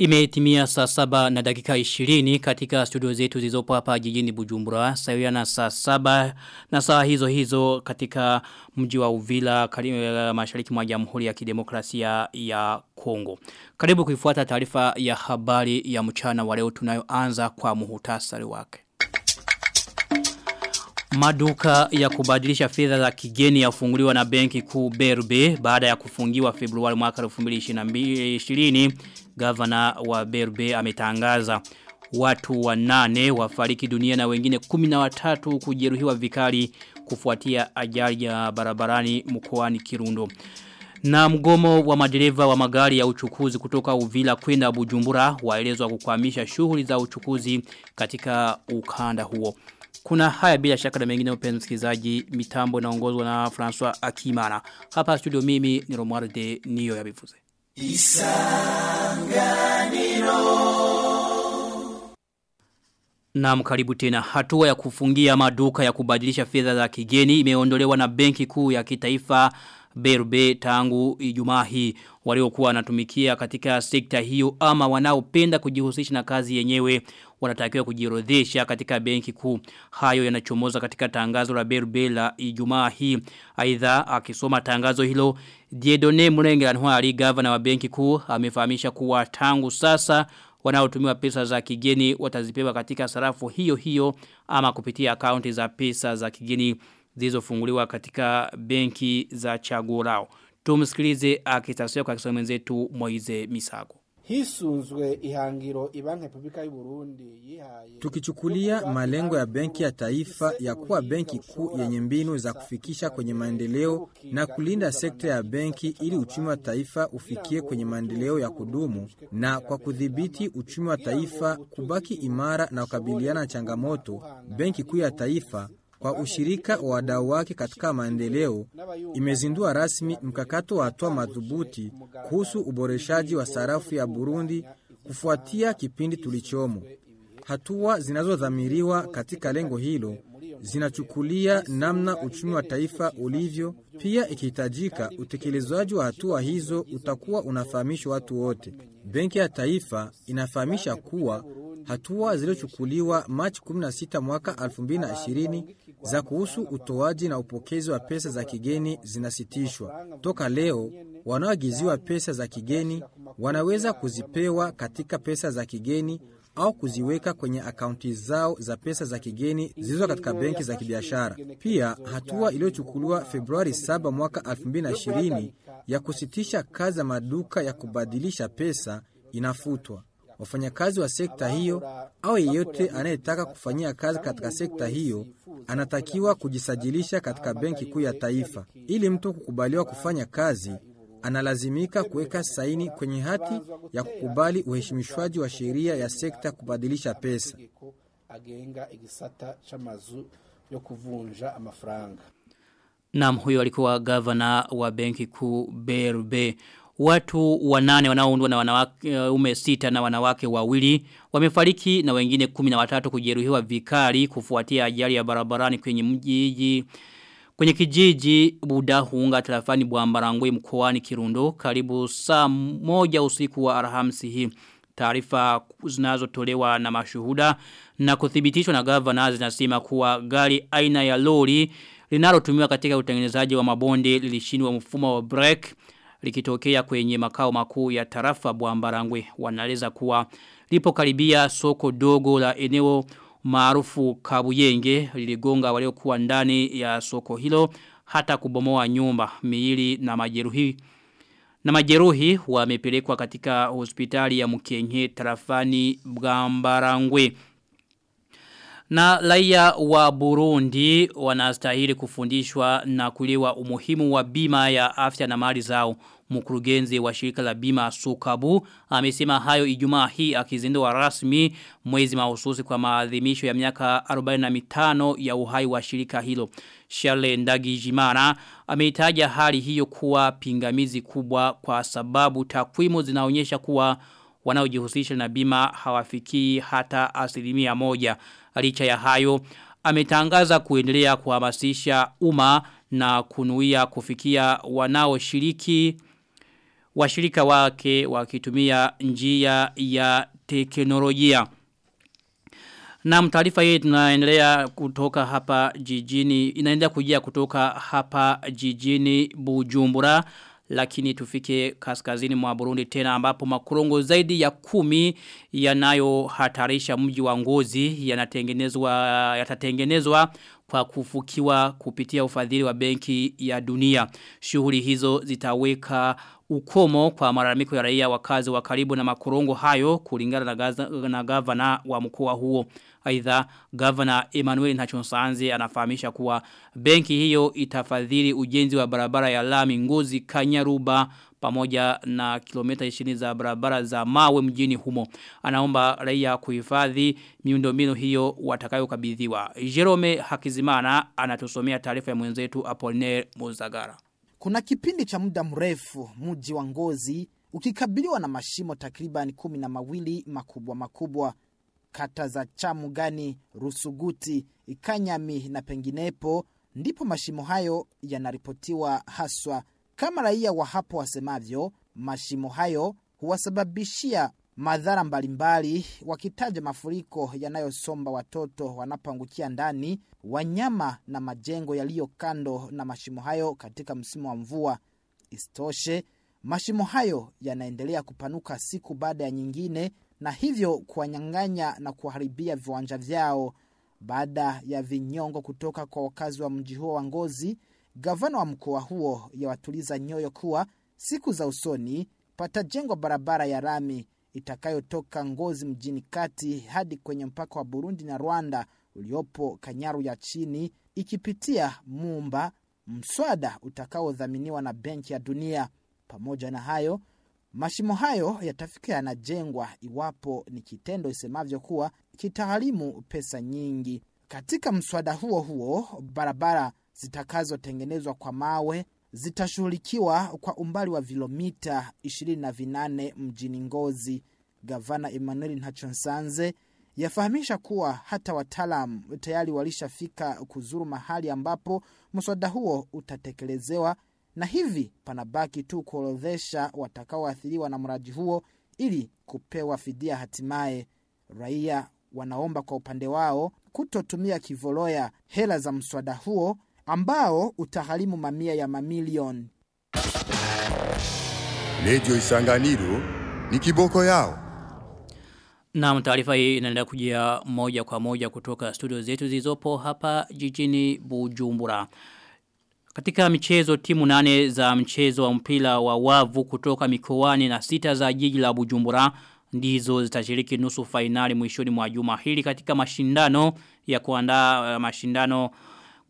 Imetimia saa saba na dakika 20 katika studio zetu zilizopo hapa jijini Bujumbura. Sawia na saa saba na saa hizo hizo katika mji wa Uvila karibu mashariki mwa Jamhuri ya Kidemokrasia ya Kongo. Karibu kuifuata taarifa ya habari ya mchana wa leo tunayoanza kwa muhutasari wake. Maduka ya kubadilisha fedha za kigeni yafunguliwa na benki kuu BRB baada ya kufungiwa Februari mwaka 2020 gavana wa BRB ametangaza watu wanane wafariki dunia na wengine 13 kujeruhiwa vikali kufuatia ajali ya barabarani mkoani Kirundo. Na mgomo wa madereva wa magari ya uchukuzi kutoka Uvila kwenda Bujumbura waelezwa kukwamisha shughuli za uchukuzi katika ukanda huo. Kuna haya bila shaka na mengine upenzi msikilizaji mitambo inaongozwa na François Akimana. Hapa studio mimi ni Romualde Niyo ya Bifuze. Isanganiro na mkaribu tena hatua ya kufungia maduka ya kubadilisha fedha za kigeni imeondolewa na benki kuu ya kitaifa Berbe tangu ijumaa hii waliokuwa wanatumikia katika sekta hiyo ama wanaopenda kujihusisha na kazi yenyewe wanatakiwa kujiorodhesha katika benki kuu hayo yanachomoza katika tangazo la Berbela ijumaa hii aidha akisoma tangazo hilo Diedone Murenge Ntwari governor wa benki kuu amefahamisha kuwa tangu sasa wanaotumiwa pesa za kigeni watazipewa katika sarafu hiyo hiyo ama kupitia akaunti za pesa za kigeni zilizofunguliwa katika benki za chaguo lao. Tumsikilize akitasia kwa kisomo mwenzetu Moize Misago. Hisunzwe ihangiro ibanki Republika y'u Burundi yihaye Tukichukulia malengo ya benki ya taifa ya kuwa benki kuu yenye mbinu za kufikisha kwenye maendeleo na kulinda sekta ya benki ili uchumi wa taifa ufikie kwenye maendeleo ya kudumu na kwa kudhibiti uchumi wa taifa kubaki imara na kukabiliana na changamoto, benki kuu ya taifa kwa ushirika wa wadau wake katika maendeleo imezindua rasmi mkakato wa hatua madhubuti kuhusu uboreshaji wa sarafu ya Burundi kufuatia kipindi tulichomo. Hatua zinazodhamiriwa katika lengo hilo zinachukulia namna uchumi wa taifa ulivyo. Pia ikihitajika, utekelezaji wa hatua hizo utakuwa unafahamishwa watu wote. Benki ya Taifa inafahamisha kuwa hatua zilizochukuliwa Machi 16 mwaka 2020 za kuhusu utoaji na upokezi wa pesa za kigeni zinasitishwa. Toka leo, wanaoagiziwa pesa za kigeni wanaweza kuzipewa katika pesa za kigeni au kuziweka kwenye akaunti zao za pesa za kigeni zilizo katika benki za kibiashara. Pia hatua iliyochukuliwa Februari 7 mwaka 2020 ya kusitisha kazi za maduka ya kubadilisha pesa inafutwa. Wafanyakazi wa sekta hiyo au yeyote anayetaka kufanyia kazi katika sekta hiyo anatakiwa kujisajilisha katika benki kuu ya taifa. Ili mtu kukubaliwa kufanya kazi, analazimika kuweka saini kwenye hati ya kukubali uheshimishwaji wa sheria ya sekta kubadilisha pesa. Naam huyo alikuwa gavana wa benki kuu BRB. Watu wanane wanaoundwa na wanaume sita na wanawake wawili wamefariki na wengine kumi na watatu kujeruhiwa vikali kufuatia ajali ya barabarani kwenye mjiji kwenye kijiji buda huunga tarafani Bwambarangwe mkoani Kirundo karibu saa moja usiku wa Alhamisi hii. Taarifa zinazotolewa na mashuhuda na kuthibitishwa na gavana zinasema kuwa gari aina ya lori linalotumiwa katika utengenezaji wa mabonde lilishindwa mfumo wa brake likitokea kwenye makao makuu ya tarafa Bwambarangwe. Wanaeleza kuwa lipo karibia soko dogo la eneo maarufu Kabuyenge liligonga waliokuwa ndani ya soko hilo hata kubomoa nyumba. Miili na majeruhi na majeruhi wamepelekwa katika hospitali ya Mkenye tarafani Bwambarangwe na laia wa Burundi wanastahili kufundishwa na kuliwa umuhimu wa bima ya afya na mali zao. Mkurugenzi wa shirika la bima Sukabu amesema hayo Ijumaa hii akizindua rasmi mwezi mahususi kwa maadhimisho ya miaka 45 ya uhai wa shirika hilo. Charles Ndagijimana ameitaja hali hiyo kuwa pingamizi kubwa kwa sababu takwimu zinaonyesha kuwa wanaojihusisha na bima hawafikii hata asilimia moja. Licha ya hayo ametangaza kuendelea kuhamasisha umma na kunuia kufikia wanaoshiriki washirika wake wakitumia njia ya teknolojia. Na taarifa hii tunaendelea kutoka hapa jijini, inaendelea kujia kutoka hapa jijini Bujumbura lakini tufike kaskazini mwa Burundi tena ambapo makorongo zaidi ya kumi yanayohatarisha mji wa Ngozi yanatengenezwa yatatengenezwa kwa kufukiwa kupitia ufadhili wa benki ya dunia. Shughuli hizo zitaweka ukomo kwa malalamiko ya raia wakazi wa karibu na makorongo hayo kulingana na, gaza, na gavana wa mkoa huo. Aidha gavana Emmanuel Ntachonsanze anafahamisha kuwa benki hiyo itafadhili ujenzi wa barabara ya lami Ngozi Kanyaruba pamoja na kilomita 20 za barabara za mawe mjini humo. Anaomba raia kuhifadhi miundombinu hiyo watakayokabidhiwa. Jerome Hakizimana anatusomea taarifa ya mwenzetu Apollinaire Muzagara. Kuna kipindi cha muda mrefu mji wa Ngozi ukikabiliwa na mashimo takriban kumi na mawili makubwa makubwa kata za Chamugani, Rusuguti, Ikanyami na penginepo ndipo mashimo hayo yanaripotiwa haswa. Kama raia wa hapo wasemavyo, mashimo hayo huwasababishia madhara mbalimbali, wakitaja mafuriko yanayosomba watoto wanapoangukia ndani, wanyama na majengo yaliyo kando na mashimo hayo katika msimu wa mvua. istoshe mashimo hayo yanaendelea kupanuka siku baada ya nyingine na hivyo kuwanyang'anya na kuharibia viwanja vyao. Baada ya vinyongo kutoka kwa wakazi wa mji huo wa Ngozi, gavana wa mkoa huo yawatuliza nyoyo kuwa siku za usoni patajengwa barabara ya rami itakayotoka Ngozi mjini kati hadi kwenye mpaka wa Burundi na Rwanda uliopo Kanyaru ya chini ikipitia Mumba, mswada utakaodhaminiwa na Benki ya Dunia. Pamoja na hayo, mashimo hayo yatafika yanajengwa iwapo ni kitendo isemavyo kuwa kitagharimu pesa nyingi. Katika mswada huo huo, barabara zitakazotengenezwa kwa mawe zitashughulikiwa kwa umbali wa vilomita 28 mjini Ngozi. Gavana Emmanuel Ntachonsanze yafahamisha kuwa hata wataalam tayari walishafika kuzuru mahali ambapo mswada huo utatekelezewa na hivi panabaki tu kuorodhesha watakaoathiriwa na mradi huo ili kupewa fidia hatimaye. Raia wanaomba kwa upande wao kutotumia kivoloya hela za mswada huo ambao utagharimu mamia ya mamilioni. Redio Isanganiro ni kiboko yao. Na taarifa hii inaendelea kujia moja kwa moja kutoka studio zetu zilizopo hapa jijini Bujumbura. Katika michezo timu nane za mchezo wa mpira wa wavu kutoka mikoani na sita za jiji la Bujumbura ndizo zitashiriki nusu fainali mwishoni mwa juma hili katika mashindano ya kuandaa uh, mashindano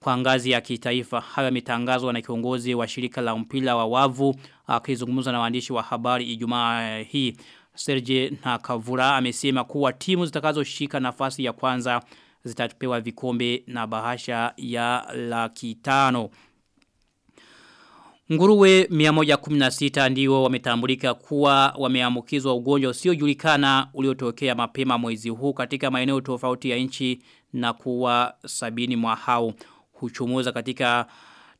kwa ngazi ya kitaifa. Hayo yametangazwa na kiongozi wa shirika la mpira wa wavu akizungumza na waandishi wa habari Ijumaa hii. Serge Nakavura amesema kuwa timu zitakazoshika nafasi ya kwanza zitapewa vikombe na bahasha ya laki tano. Nguruwe 116 ndio wametambulika kuwa wameambukizwa ugonjwa usiojulikana uliotokea mapema mwezi huu katika maeneo tofauti ya nchi na kuwa sabini mwa hao huchomoza katika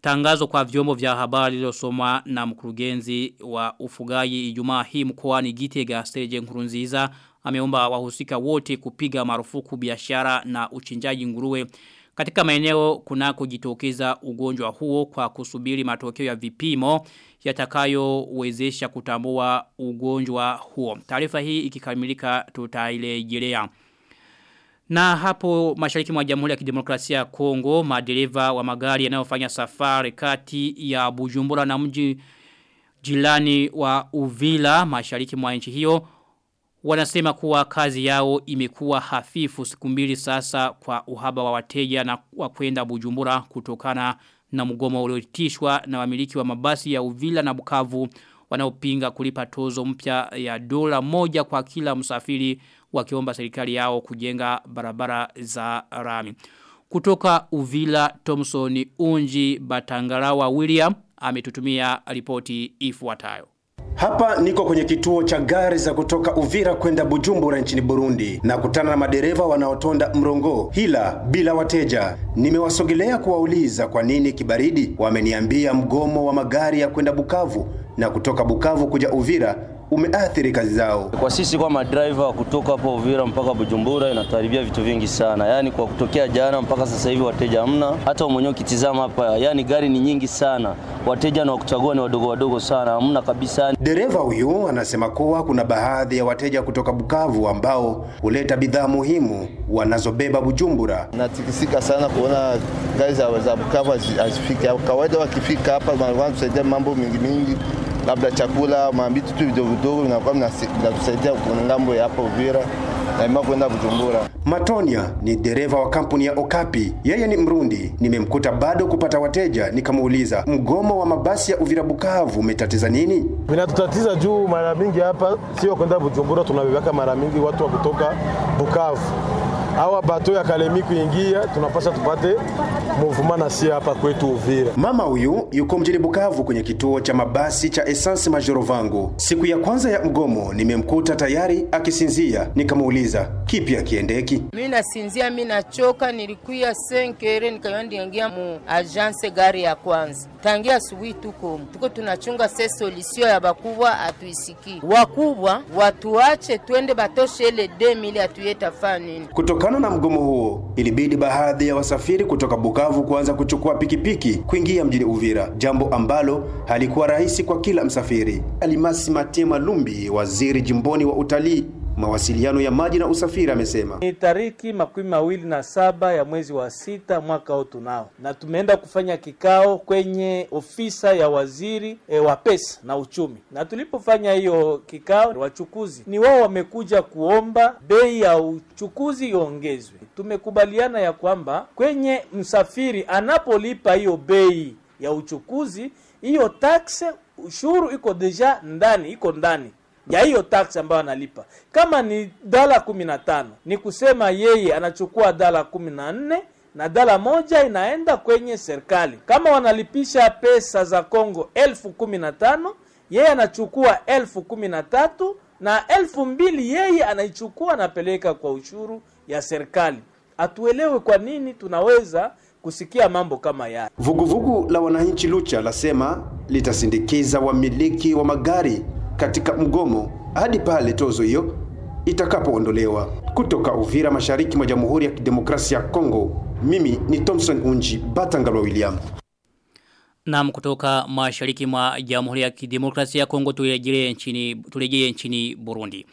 tangazo kwa vyombo vya habari lilosoma na mkurugenzi wa ufugaji Ijumaa hii mkoani Gitega Stage Nkurunziza ameomba wahusika wote kupiga marufuku biashara na uchinjaji nguruwe katika maeneo kuna kujitokeza ugonjwa huo kwa kusubiri matokeo ya vipimo yatakayowezesha kutambua ugonjwa huo. Taarifa hii ikikamilika tutailejelea. Na hapo mashariki mwa Jamhuri ya Kidemokrasia ya Kongo, madereva wa magari yanayofanya safari kati ya Bujumbura na mji jilani wa Uvila mashariki mwa nchi hiyo wanasema kuwa kazi yao imekuwa hafifu siku mbili sasa kwa uhaba wa wateja na wa kwenda Bujumbura kutokana na mgomo uliotishwa na wamiliki wa mabasi ya Uvila na Bukavu wanaopinga kulipa tozo mpya ya dola moja kwa kila msafiri wakiomba serikali yao kujenga barabara za rami. Kutoka Uvila Thompson Unji Batangarawa William ametutumia ripoti ifuatayo. Hapa niko kwenye kituo cha gari za kutoka Uvira kwenda Bujumbura nchini Burundi na kutana na madereva wanaotonda mrongo hila bila wateja. Nimewasogelea kuwauliza kwa nini kibaridi. Wameniambia mgomo wa magari ya kwenda Bukavu na kutoka Bukavu kuja Uvira umeathiri kazi zao. Kwa sisi kwa madriver wa kutoka hapo Uvira mpaka Bujumbura inatuharibia vitu vingi sana, yaani kwa kutokea jana mpaka sasa hivi wateja hamna. Hata mwenyewe ukitizama hapa, yaani gari ni nyingi sana, wateja na wakuchagua ni wadogo wadogo sana, hamna kabisa. Dereva huyu anasema kuwa kuna baadhi ya wateja kutoka Bukavu ambao huleta bidhaa muhimu wanazobeba Bujumbura. Natikisika sana kuona gari za, za Bukavu hazifiki. Kawaida wakifika hapa wanatusaidia mambo mingi mingi labda chakula maambitu tu vidogo vidogo vinakuwa vinatusaidia ng'ambo ya hapo Uvira na kwenda Bujumbura. Matonia ni dereva wa kampuni ya Okapi, yeye ni Mrundi. Nimemkuta bado kupata wateja, nikamuuliza mgomo wa mabasi ya Uvira Bukavu umetatiza nini? Vinatutatiza juu mara mingi hapa sio kwenda Bujumbura, tunabebeka mara mingi watu wa kutoka Bukavu awa bato ya Kalemi kuingia, tunapasa tupate movement na si hapa kwetu Uvira. Mama huyu yuko mjini Bukavu kwenye kituo cha mabasi cha Essence Majoro Vangu. Siku ya kwanza ya mgomo nimemkuta tayari akisinzia, nikamuuliza kipi akiendeki. Mimi nasinzia, mimi nachoka, nilikuya 5 ere mu agence gari ya kwanza. Tangia asubuhi tuko tuko tunachunga se solution ya bakubwa atuisiki. Wakubwa watuache twende batoshe ile 2000 atuyeta fani. Kutokana na mgomo huo, ilibidi baadhi ya wasafiri kutoka Bukavu kuanza kuchukua pikipiki kuingia mjini Uvira, jambo ambalo halikuwa rahisi kwa kila msafiri. Alimasi Matema Lumbi, waziri jimboni wa utalii mawasiliano ya maji na usafiri amesema. Ni tariki makumi mawili na saba ya mwezi wa sita mwaka huu tunao, na tumeenda kufanya kikao kwenye ofisa ya waziri e, wa pesa na uchumi, na tulipofanya hiyo kikao, wachukuzi. Ni wao wamekuja kuomba bei ya uchukuzi iongezwe. Tumekubaliana ya kwamba kwenye msafiri anapolipa hiyo bei ya uchukuzi, hiyo taxe ushuru iko deja ndani, iko ndani ya hiyo tax ambayo analipa. Kama ni dala kumi na tano, ni kusema yeye anachukua dala kumi na nne na dala moja inaenda kwenye serikali. Kama wanalipisha pesa za Kongo elfu kumi na tano yeye anachukua elfu kumi na tatu na elfu mbili yeye anaichukua anapeleka kwa ushuru ya serikali. Hatuelewe kwa nini tunaweza kusikia mambo kama yale. Vuguvugu la wananchi Lucha lasema litasindikiza wamiliki wa magari katika mgomo hadi pale tozo hiyo itakapoondolewa. Kutoka Uvira, mashariki mwa Jamhuri ya Kidemokrasia ya Kongo, mimi ni Thompson Unji Batangalwa William. Naam kutoka mashariki mwa Jamhuri ya Kidemokrasia ya Kongo turejee nchini turejee nchini Burundi.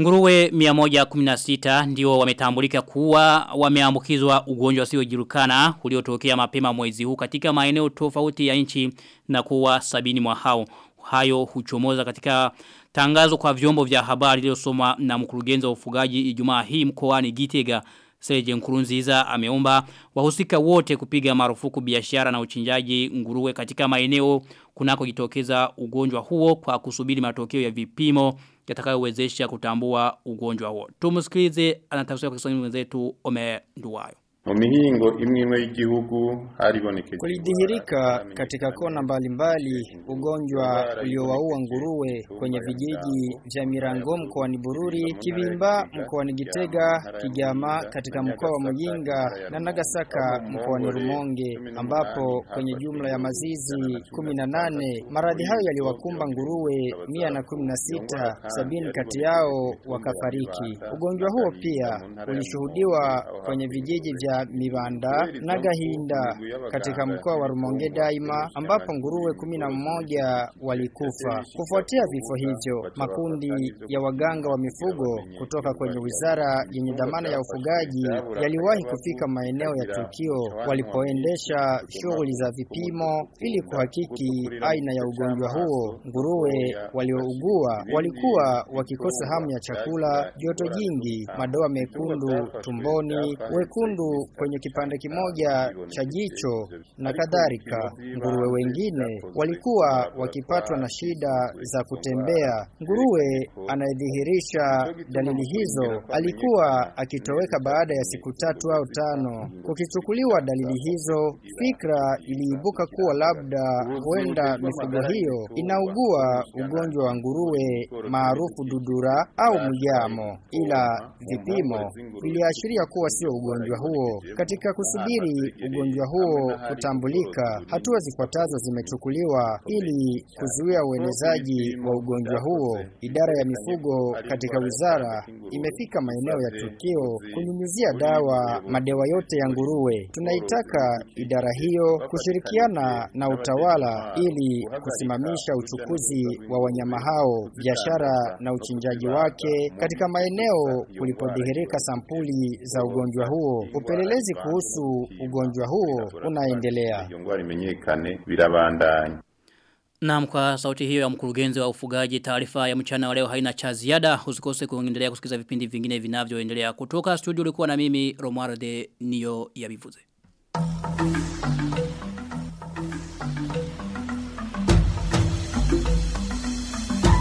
Nguruwe 116 ndio wametambulika kuwa wameambukizwa ugonjwa usiojulikana uliotokea mapema mwezi huu katika maeneo tofauti ya nchi na kuwa sabini mwa hao hayo huchomoza katika tangazo kwa vyombo vya habari iliyosoma na mkurugenzi wa ufugaji Ijumaa hii mkoani Gitega Seje Nkurunziza ameomba wahusika wote kupiga marufuku biashara na uchinjaji nguruwe katika maeneo kunako jitokeza ugonjwa huo kwa kusubiri matokeo ya vipimo yatakayowezesha kutambua ugonjwa huo. Tumsikilize anatafsiri kwa Kiswahili mwenzetu Omer Nduwayo. Mu mihingo imwe imwe y'igihugu haribonekeje kulidhihirika katika kona mbalimbali mbali, ugonjwa uliowaua nguruwe kwenye vijiji vya Mirango mkoani Bururi, Kibimba mkoani Gitega, Kigama katika mkoa wa Muyinga na Nagasaka mkoani Rumonge, ambapo kwenye jumla ya mazizi kumi na nane maradhi hayo yaliwakumba nguruwe mia na kumi na sita, sabini kati yao wakafariki. Ugonjwa huo pia ulishuhudiwa kwenye vijiji vya Mibanda na Gahinda katika mkoa wa Rumonge daima ambapo nguruwe kumi na mmoja walikufa. Kufuatia vifo hivyo, makundi ya waganga wa mifugo kutoka kwenye wizara yenye dhamana ya ufugaji yaliwahi kufika maeneo ya tukio walipoendesha shughuli za vipimo ili kuhakiki aina ya ugonjwa huo. Nguruwe waliougua walikuwa wakikosa hamu ya chakula, joto jingi, madoa mekundu tumboni, wekundu kwenye kipande kimoja cha jicho na kadhalika. Nguruwe wengine walikuwa wakipatwa na shida za kutembea. Nguruwe anayedhihirisha dalili hizo alikuwa akitoweka baada ya siku tatu au tano. Kukichukuliwa dalili hizo, fikra iliibuka kuwa labda huenda mifugo hiyo inaugua ugonjwa wa nguruwe maarufu dudura au mjamo, ila vipimo viliashiria kuwa sio ugonjwa huo. Katika kusubiri ugonjwa huo kutambulika, hatua zifuatazo zimechukuliwa ili kuzuia uenezaji wa ugonjwa huo. Idara ya mifugo katika wizara imefika maeneo ya tukio kunyunyizia dawa madewa yote ya nguruwe. Tunaitaka idara hiyo kushirikiana na utawala ili kusimamisha uchukuzi wa wanyama hao, biashara na uchinjaji wake katika maeneo kulipodhihirika sampuli za ugonjwa huo. Upelelezi kuhusu ugonjwa huo unaendelea. Naam kwa sauti hiyo ya mkurugenzi wa ufugaji taarifa ya mchana wa leo haina cha ziada usikose kuendelea kusikiza vipindi vingine vinavyoendelea kutoka studio ulikuwa na mimi Romualde Nio ya Bivuze.